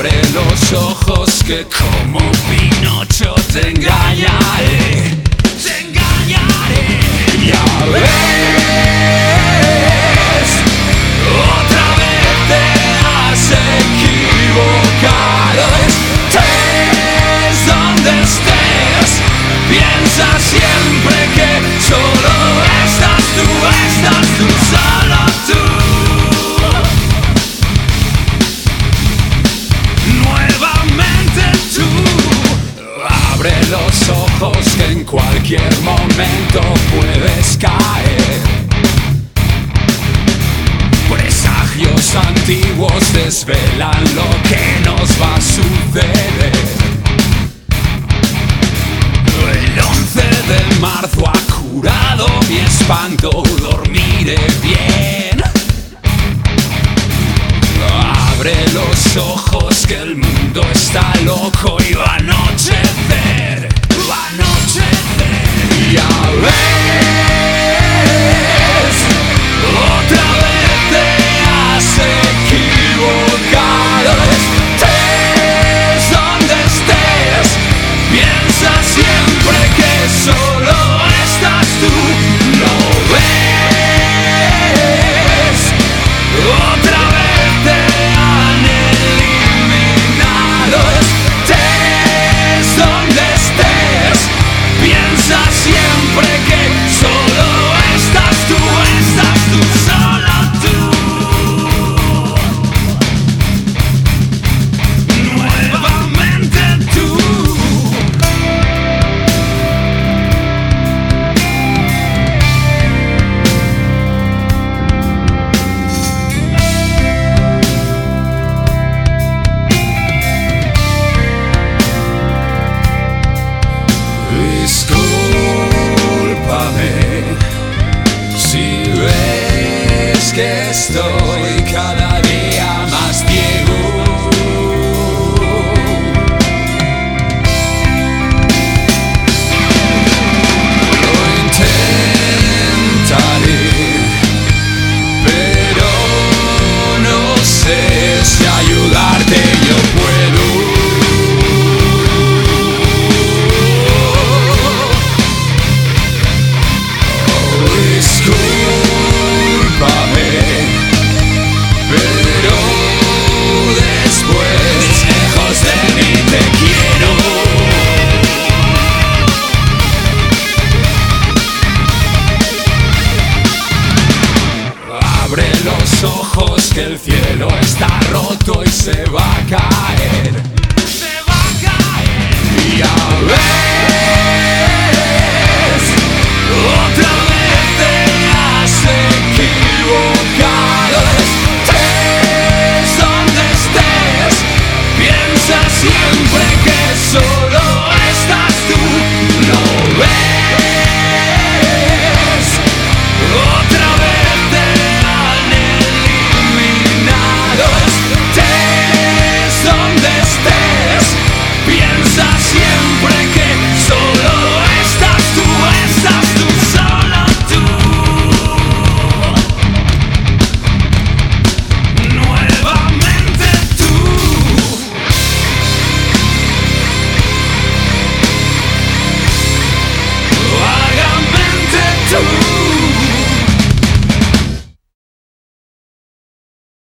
Abre los ojos que como Pinocho te engañaré, te engañaré. Ya ves, otra vez te has equivocado. Estés donde estés, piensa siempre que los ojos que en cualquier momento puedes caer. Presagios antiguos desvelan lo que nos va a suceder. El 11 de marzo ha curado mi espanto, dormiré bien. Abre los ojos que el mundo está loco y que estoy cada día más ciego. pero no sé si ayudarte yo. el cielo está roto y se va a caer.